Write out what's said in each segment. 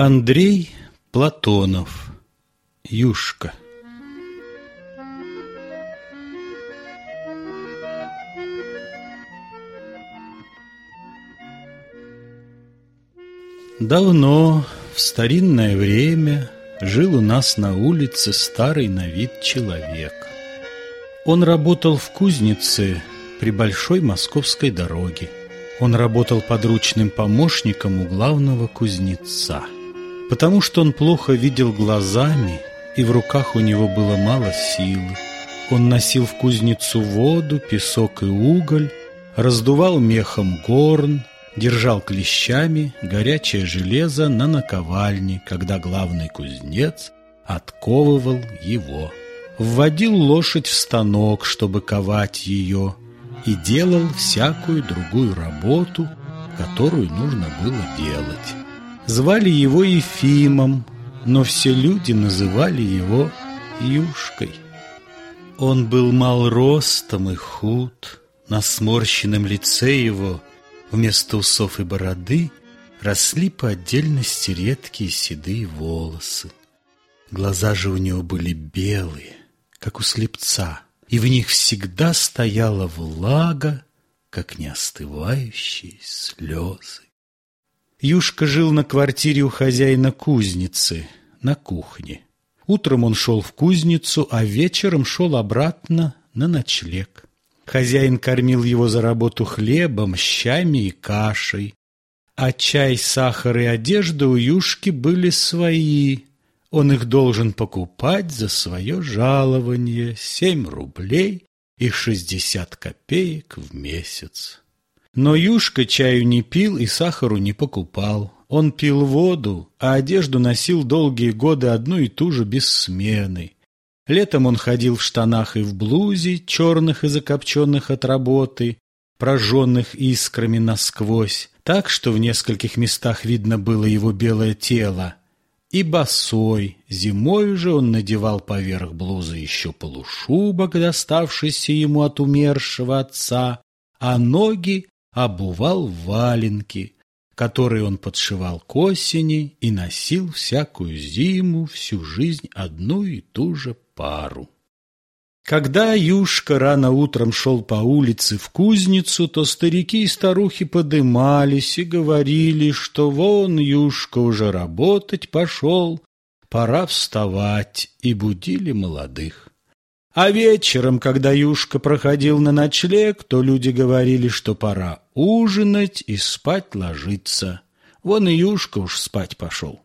Андрей Платонов Юшка Давно, в старинное время, жил у нас на улице старый на вид человек. Он работал в кузнице при большой московской дороге. Он работал подручным помощником у главного кузнеца – потому что он плохо видел глазами, и в руках у него было мало силы. Он носил в кузницу воду, песок и уголь, раздувал мехом горн, держал клещами горячее железо на наковальне, когда главный кузнец отковывал его. Вводил лошадь в станок, чтобы ковать ее, и делал всякую другую работу, которую нужно было делать. Звали его Ефимом, но все люди называли его Юшкой. Он был мал ростом и худ, на сморщенном лице его вместо усов и бороды росли по отдельности редкие седые волосы. Глаза же у него были белые, как у слепца, и в них всегда стояла влага, как неостывающие слезы. Юшка жил на квартире у хозяина кузницы, на кухне. Утром он шел в кузницу, а вечером шел обратно на ночлег. Хозяин кормил его за работу хлебом, щами и кашей. А чай, сахар и одежда у Юшки были свои. Он их должен покупать за свое жалование семь рублей и шестьдесят копеек в месяц. Но Юшка чаю не пил и сахару не покупал. Он пил воду, а одежду носил долгие годы одну и ту же без смены. Летом он ходил в штанах и в блузе, черных и закопченных от работы, прожженных искрами насквозь, так что в нескольких местах видно было его белое тело. И босой, зимой же он надевал поверх блузы еще полушубок, доставшийся ему от умершего отца, а ноги обувал валенки, которые он подшивал к осени и носил всякую зиму, всю жизнь одну и ту же пару. Когда Юшка рано утром шел по улице в кузницу, то старики и старухи подымались и говорили, что вон Юшка уже работать пошел, пора вставать, и будили молодых. А вечером, когда Юшка проходил на ночлег, то люди говорили, что пора ужинать и спать ложиться. Вон и Юшка уж спать пошел.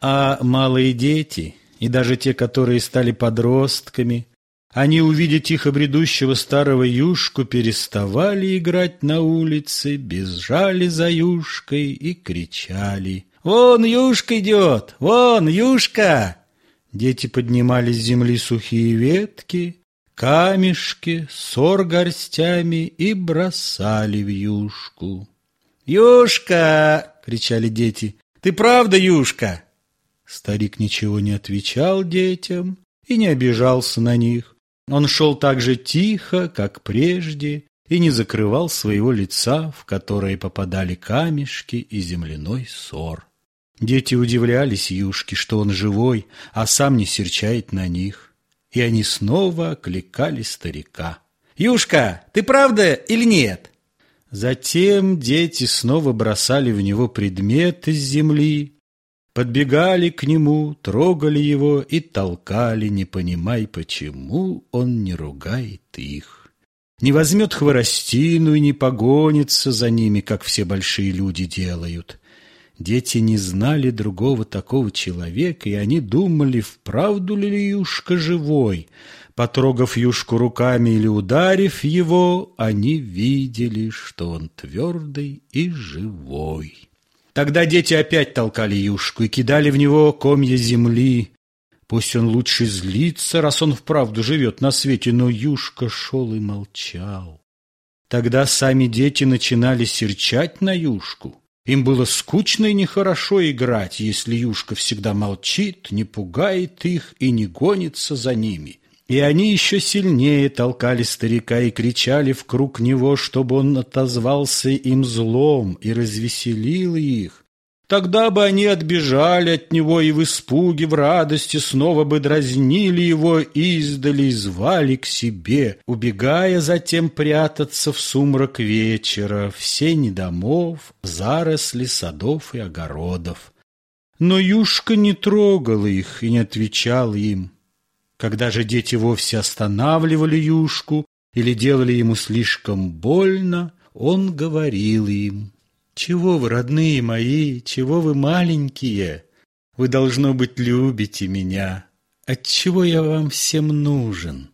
А малые дети, и даже те, которые стали подростками, они, увидя тихо бредущего старого Юшку, переставали играть на улице, бежали за Юшкой и кричали «Вон Юшка идет! Вон Юшка!» Дети поднимали с земли сухие ветки, камешки, сор горстями и бросали в юшку. «Юшка!» — кричали дети. «Ты правда юшка?» Старик ничего не отвечал детям и не обижался на них. Он шел так же тихо, как прежде, и не закрывал своего лица, в которое попадали камешки и земляной сор. Дети удивлялись Юшке, что он живой, а сам не серчает на них. И они снова окликали старика. «Юшка, ты правда или нет?» Затем дети снова бросали в него предметы с земли, подбегали к нему, трогали его и толкали, не понимая, почему он не ругает их. Не возьмет хворостину и не погонится за ними, как все большие люди делают. Дети не знали другого такого человека, и они думали, вправду ли Юшка живой. Потрогав Юшку руками или ударив его, они видели, что он твердый и живой. Тогда дети опять толкали Юшку и кидали в него комья земли. Пусть он лучше злится, раз он вправду живет на свете, но Юшка шел и молчал. Тогда сами дети начинали серчать на Юшку. Им было скучно и нехорошо играть, если Юшка всегда молчит, не пугает их и не гонится за ними. И они еще сильнее толкали старика и кричали в круг него, чтобы он отозвался им злом и развеселил их. Тогда бы они отбежали от него и в испуге, в радости снова бы дразнили его издали и звали к себе, убегая затем прятаться в сумрак вечера, в сени домов, заросли садов и огородов. Но Юшка не трогал их и не отвечал им. Когда же дети вовсе останавливали Юшку или делали ему слишком больно, он говорил им — чего вы, родные мои, чего вы маленькие? Вы, должно быть, любите меня. Отчего я вам всем нужен?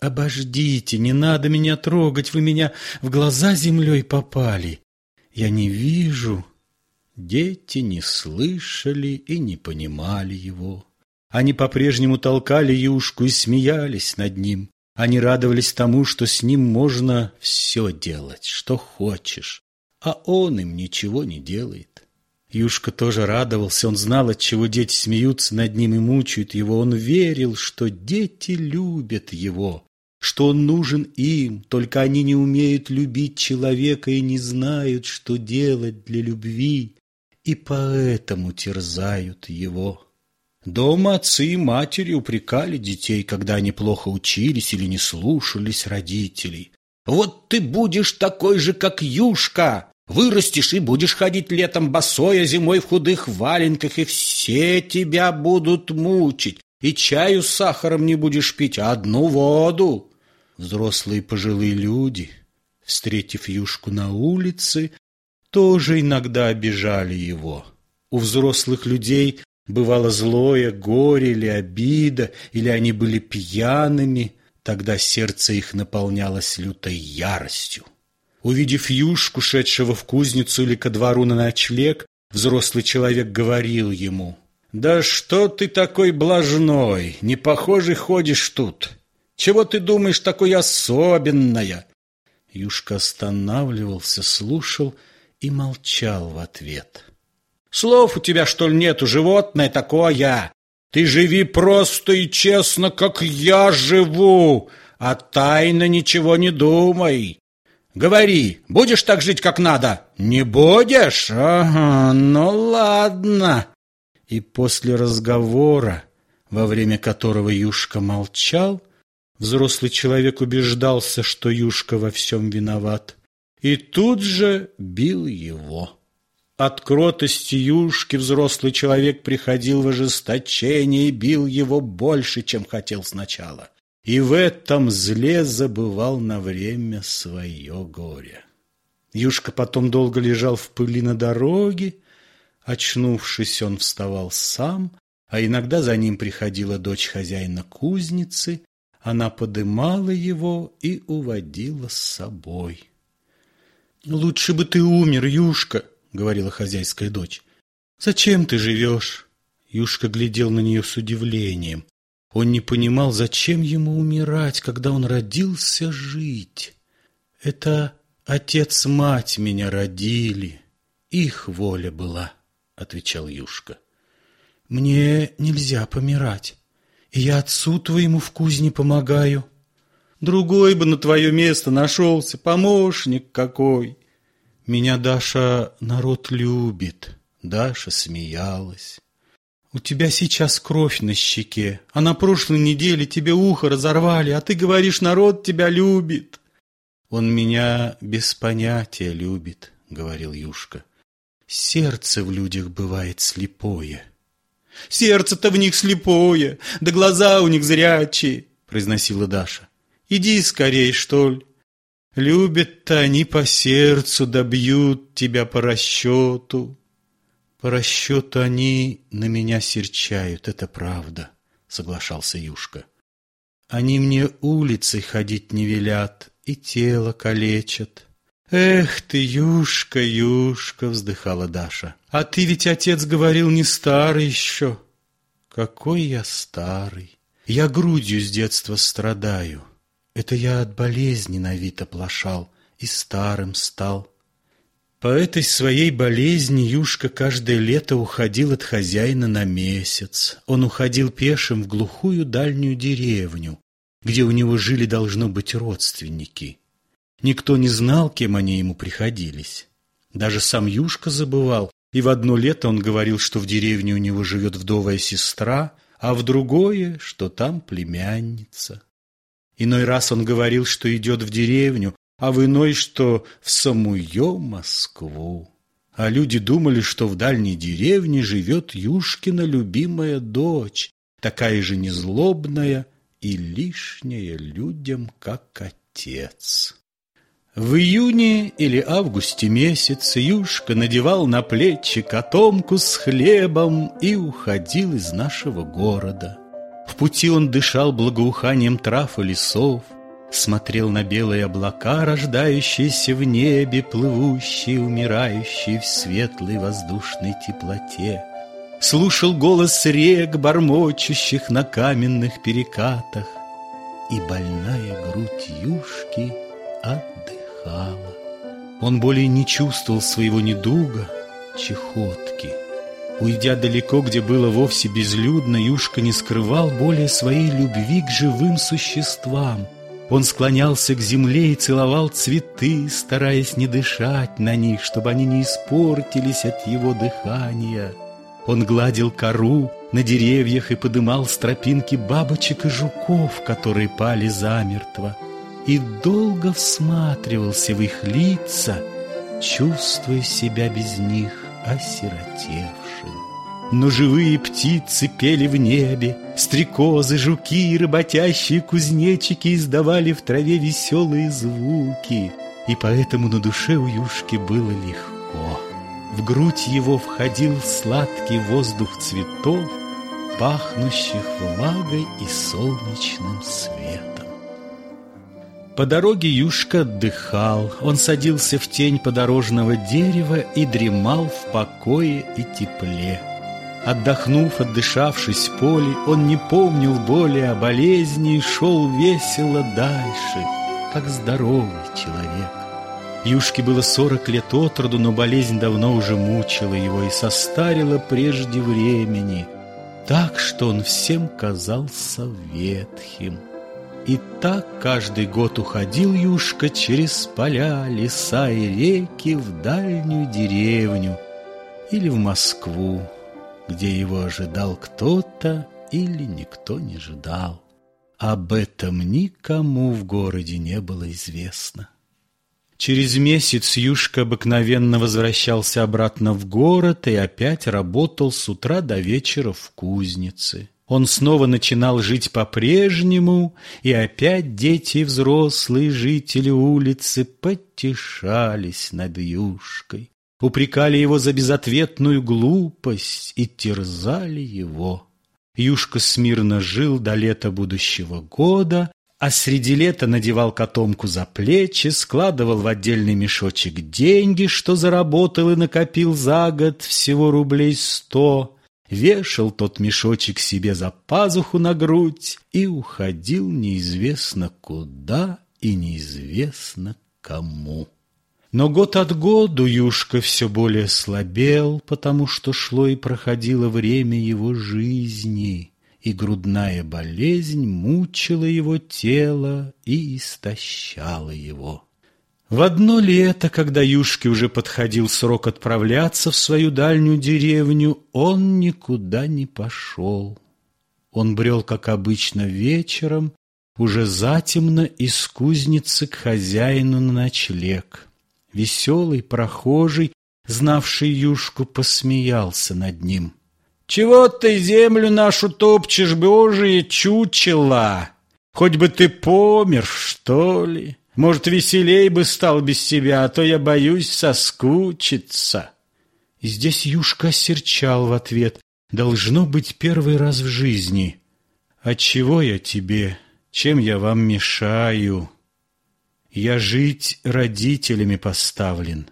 Обождите, не надо меня трогать, вы меня в глаза землей попали. Я не вижу. Дети не слышали и не понимали его. Они по-прежнему толкали юшку и смеялись над ним. Они радовались тому, что с ним можно все делать, что хочешь а он им ничего не делает. Юшка тоже радовался, он знал, от чего дети смеются над ним и мучают его. Он верил, что дети любят его, что он нужен им, только они не умеют любить человека и не знают, что делать для любви, и поэтому терзают его. Дома отцы и матери упрекали детей, когда они плохо учились или не слушались родителей. Вот ты будешь такой же, как Юшка. Вырастешь и будешь ходить летом босой, а зимой в худых валенках, и все тебя будут мучить. И чаю с сахаром не будешь пить, а одну воду. Взрослые пожилые люди, встретив Юшку на улице, тоже иногда обижали его. У взрослых людей бывало злое горе или обида, или они были пьяными – Тогда сердце их наполнялось лютой яростью. Увидев юшку, шедшего в кузницу или ко двору на ночлег, взрослый человек говорил ему, «Да что ты такой блажной, не похожий ходишь тут? Чего ты думаешь такое особенное?» Юшка останавливался, слушал и молчал в ответ. «Слов у тебя, что ли, нету, животное такое? Ты живи просто и честно, как я живу, а тайно ничего не думай. Говори, будешь так жить, как надо? Не будешь? Ага, ну ладно. И после разговора, во время которого Юшка молчал, взрослый человек убеждался, что Юшка во всем виноват, и тут же бил его. От кротости юшки взрослый человек приходил в ожесточение и бил его больше, чем хотел сначала. И в этом зле забывал на время свое горе. Юшка потом долго лежал в пыли на дороге. Очнувшись, он вставал сам, а иногда за ним приходила дочь хозяина кузницы. Она подымала его и уводила с собой. «Лучше бы ты умер, Юшка!» — говорила хозяйская дочь. «Зачем ты живешь?» Юшка глядел на нее с удивлением. Он не понимал, зачем ему умирать, когда он родился жить. «Это отец-мать меня родили, их воля была», — отвечал Юшка. «Мне нельзя помирать, и я отцу твоему в кузне помогаю. Другой бы на твое место нашелся, помощник какой!» Меня, Даша, народ любит. Даша смеялась. У тебя сейчас кровь на щеке, а на прошлой неделе тебе ухо разорвали, а ты говоришь, народ тебя любит. Он меня без понятия любит, говорил Юшка. Сердце в людях бывает слепое. Сердце-то в них слепое, да глаза у них зрячие, произносила Даша. Иди скорей, что ли. Любят-то они по сердцу, добьют тебя по расчету. По расчету они на меня серчают, это правда, соглашался Юшка. Они мне улицей ходить не велят и тело калечат. Эх ты, Юшка, Юшка, вздыхала Даша. А ты ведь, отец, говорил, не старый еще. Какой я старый. Я грудью с детства страдаю. Это я от болезни на вид оплошал и старым стал. По этой своей болезни Юшка каждое лето уходил от хозяина на месяц. Он уходил пешим в глухую дальнюю деревню, где у него жили, должно быть, родственники. Никто не знал, кем они ему приходились. Даже сам Юшка забывал, и в одно лето он говорил, что в деревне у него живет вдовая сестра, а в другое, что там племянница. Иной раз он говорил, что идет в деревню, а в иной, что в самую Москву. А люди думали, что в дальней деревне живет Юшкина любимая дочь, такая же незлобная и лишняя людям, как отец. В июне или августе месяце Юшка надевал на плечи котомку с хлебом и уходил из нашего города. В пути он дышал благоуханием трав и лесов, Смотрел на белые облака, рождающиеся в небе, Плывущие, умирающие в светлой воздушной теплоте. Слушал голос рек, бормочущих на каменных перекатах, И больная грудь юшки отдыхала. Он более не чувствовал своего недуга, чехотки. Уйдя далеко, где было вовсе безлюдно, Юшка не скрывал более своей любви к живым существам — он склонялся к земле и целовал цветы, стараясь не дышать на них, чтобы они не испортились от его дыхания. Он гладил кору на деревьях и подымал с тропинки бабочек и жуков, которые пали замертво, и долго всматривался в их лица, чувствуя себя без них осиротевшим. Но живые птицы пели в небе, Стрекозы, жуки и работящие кузнечики Издавали в траве веселые звуки, И поэтому на душе у Юшки было легко. В грудь его входил сладкий воздух цветов, Пахнущих влагой и солнечным светом. По дороге Юшка отдыхал, он садился в тень подорожного дерева и дремал в покое и тепле. Отдохнув, отдышавшись в поле, он не помнил боли о болезни и шел весело дальше, как здоровый человек. Юшке было сорок лет от роду, но болезнь давно уже мучила его и состарила прежде времени, так что он всем казался ветхим. И так каждый год уходил Юшка через поля, леса и реки в дальнюю деревню или в Москву, где его ожидал кто-то или никто не ждал. Об этом никому в городе не было известно. Через месяц Юшка обыкновенно возвращался обратно в город и опять работал с утра до вечера в кузнице. Он снова начинал жить по-прежнему, и опять дети и взрослые жители улицы потешались над Юшкой упрекали его за безответную глупость и терзали его. Юшка смирно жил до лета будущего года, а среди лета надевал котомку за плечи, складывал в отдельный мешочек деньги, что заработал и накопил за год всего рублей сто, вешал тот мешочек себе за пазуху на грудь и уходил неизвестно куда и неизвестно кому. Но год от году Юшка все более слабел, потому что шло и проходило время его жизни, и грудная болезнь мучила его тело и истощала его. В одно лето, когда Юшке уже подходил срок отправляться в свою дальнюю деревню, он никуда не пошел. Он брел, как обычно, вечером, уже затемно из кузницы к хозяину на ночлег. Веселый прохожий, знавший юшку, посмеялся над ним. «Чего ты землю нашу топчешь, божие чучела? Хоть бы ты помер, что ли? Может, веселей бы стал без тебя, а то я боюсь соскучиться». И здесь Юшка серчал в ответ. «Должно быть первый раз в жизни. Отчего я тебе? Чем я вам мешаю?» Я жить родителями поставлен.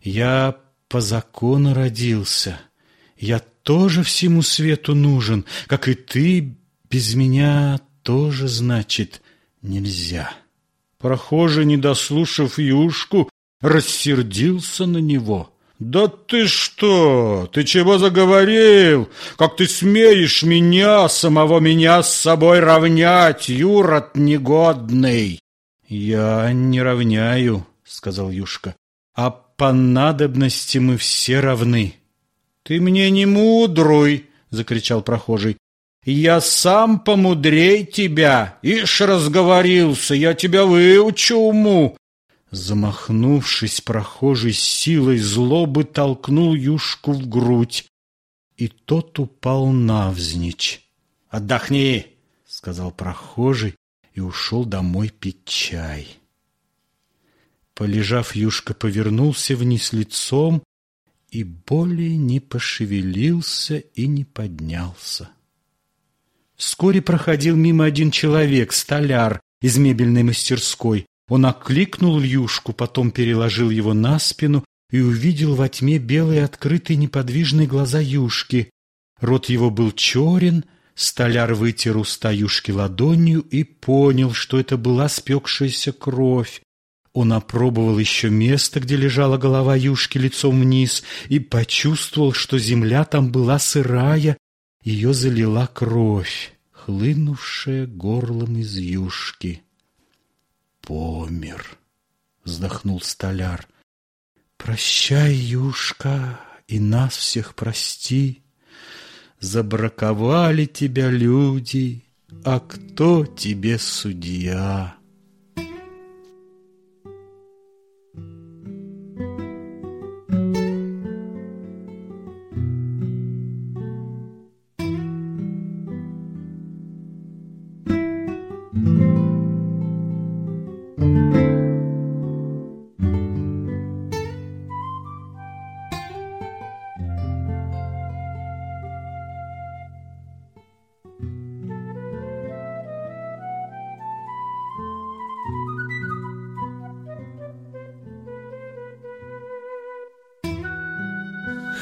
Я по закону родился. Я тоже всему свету нужен, как и ты без меня тоже, значит, нельзя. Прохожий, не дослушав юшку, рассердился на него. «Да ты что? Ты чего заговорил? Как ты смеешь меня, самого меня с собой равнять, юрод негодный?» «Я не равняю», — сказал Юшка, — «а по надобности мы все равны. Ты мне не мудрый, закричал прохожий. Я сам помудрей тебя, ишь разговорился, я тебя выучу уму. Замахнувшись, прохожий силой злобы толкнул юшку в грудь, и тот упал навзничь. «Отдохни!» — сказал прохожий и ушел домой пить чай. Полежав, юшка повернулся вниз лицом и более не пошевелился и не поднялся. Вскоре проходил мимо один человек, столяр из мебельной мастерской. Он окликнул Юшку, потом переложил его на спину и увидел во тьме белые открытые неподвижные глаза Юшки. Рот его был черен, столяр вытер уста Юшки ладонью и понял, что это была спекшаяся кровь. Он опробовал еще место, где лежала голова Юшки лицом вниз, и почувствовал, что земля там была сырая, ее залила кровь, хлынувшая горлом из Юшки. «Помер», — вздохнул столяр. «Прощай, Юшка, и нас всех прости. Забраковали тебя люди, а кто тебе судья?»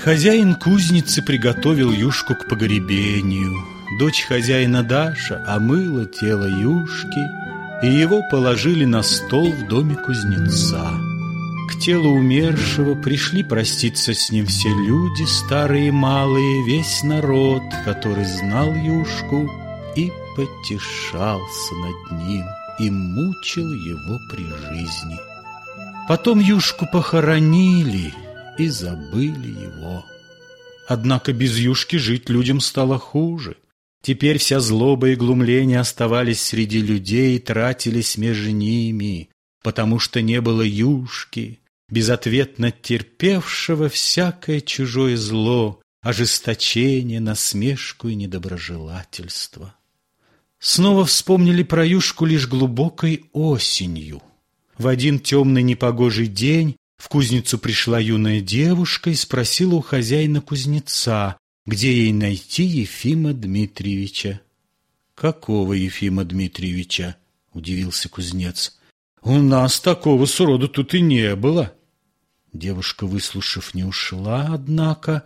Хозяин кузницы приготовил юшку к погребению. Дочь хозяина Даша омыла тело юшки, и его положили на стол в доме кузнеца. К телу умершего пришли проститься с ним все люди, старые и малые, весь народ, который знал юшку и потешался над ним и мучил его при жизни. Потом юшку похоронили — и забыли его. Однако без юшки жить людям стало хуже. Теперь вся злоба и глумление оставались среди людей и тратились между ними, потому что не было юшки, безответно терпевшего всякое чужое зло, ожесточение, насмешку и недоброжелательство. Снова вспомнили про юшку лишь глубокой осенью. В один темный непогожий день в кузницу пришла юная девушка и спросила у хозяина кузнеца, где ей найти Ефима Дмитриевича. «Какого Ефима Дмитриевича?» — удивился кузнец. «У нас такого сроду тут и не было». Девушка, выслушав, не ушла, однако,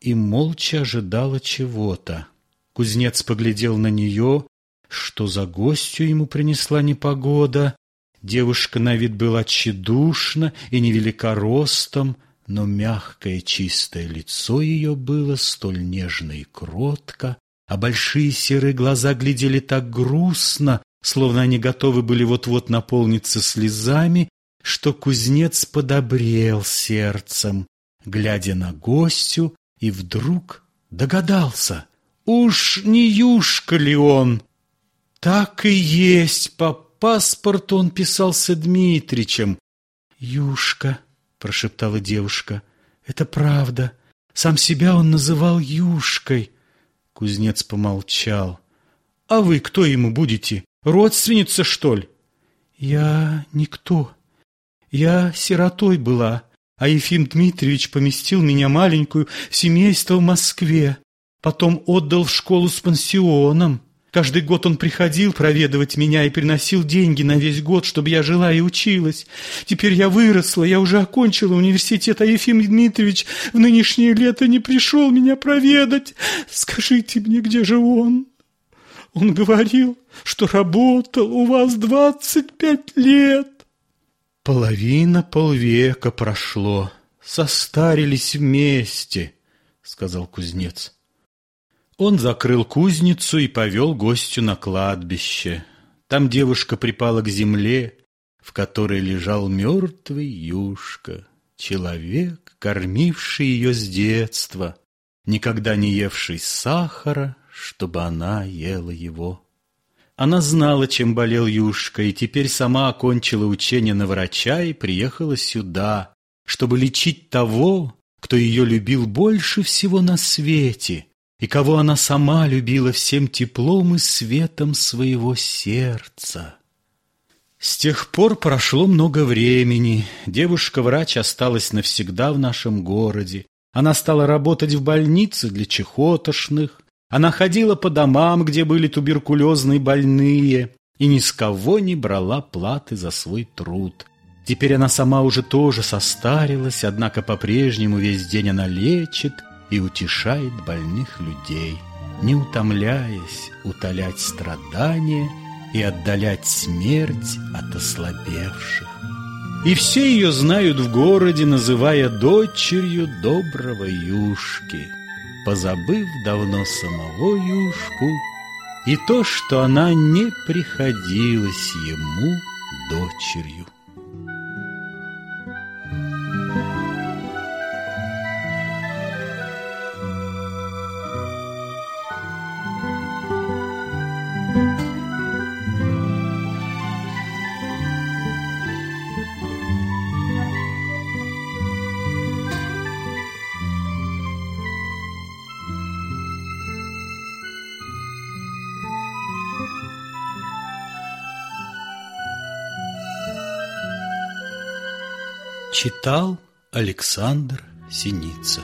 и молча ожидала чего-то. Кузнец поглядел на нее, что за гостью ему принесла непогода, Девушка на вид была тщедушна и невелика ростом, но мягкое чистое лицо ее было столь нежно и кротко, а большие серые глаза глядели так грустно, словно они готовы были вот-вот наполниться слезами, что кузнец подобрел сердцем, глядя на гостю, и вдруг догадался, уж не юшка ли он? Так и есть, папа паспорту он писался Дмитричем. «Юшка», — прошептала девушка, — «это правда. Сам себя он называл Юшкой». Кузнец помолчал. «А вы кто ему будете? Родственница, что ли?» «Я никто. Я сиротой была, а Ефим Дмитриевич поместил меня маленькую в семейство в Москве. Потом отдал в школу с пансионом. Каждый год он приходил проведывать меня и приносил деньги на весь год, чтобы я жила и училась. Теперь я выросла, я уже окончила университет, а Ефим Дмитриевич в нынешнее лето не пришел меня проведать. Скажите мне, где же он? Он говорил, что работал у вас двадцать пять лет. Половина полвека прошло, состарились вместе, сказал кузнец. Он закрыл кузницу и повел гостю на кладбище. Там девушка припала к земле, в которой лежал мертвый юшка, человек, кормивший ее с детства, никогда не евший сахара, чтобы она ела его. Она знала, чем болел Юшка, и теперь сама окончила учение на врача и приехала сюда, чтобы лечить того, кто ее любил больше всего на свете, и кого она сама любила всем теплом и светом своего сердца. С тех пор прошло много времени. Девушка-врач осталась навсегда в нашем городе. Она стала работать в больнице для чехотошных. Она ходила по домам, где были туберкулезные больные, и ни с кого не брала платы за свой труд. Теперь она сама уже тоже состарилась, однако по-прежнему весь день она лечит и утешает больных людей, не утомляясь утолять страдания и отдалять смерть от ослабевших. И все ее знают в городе, называя дочерью доброго Юшки, позабыв давно самого Юшку и то, что она не приходилась ему дочерью. Читал Александр Синица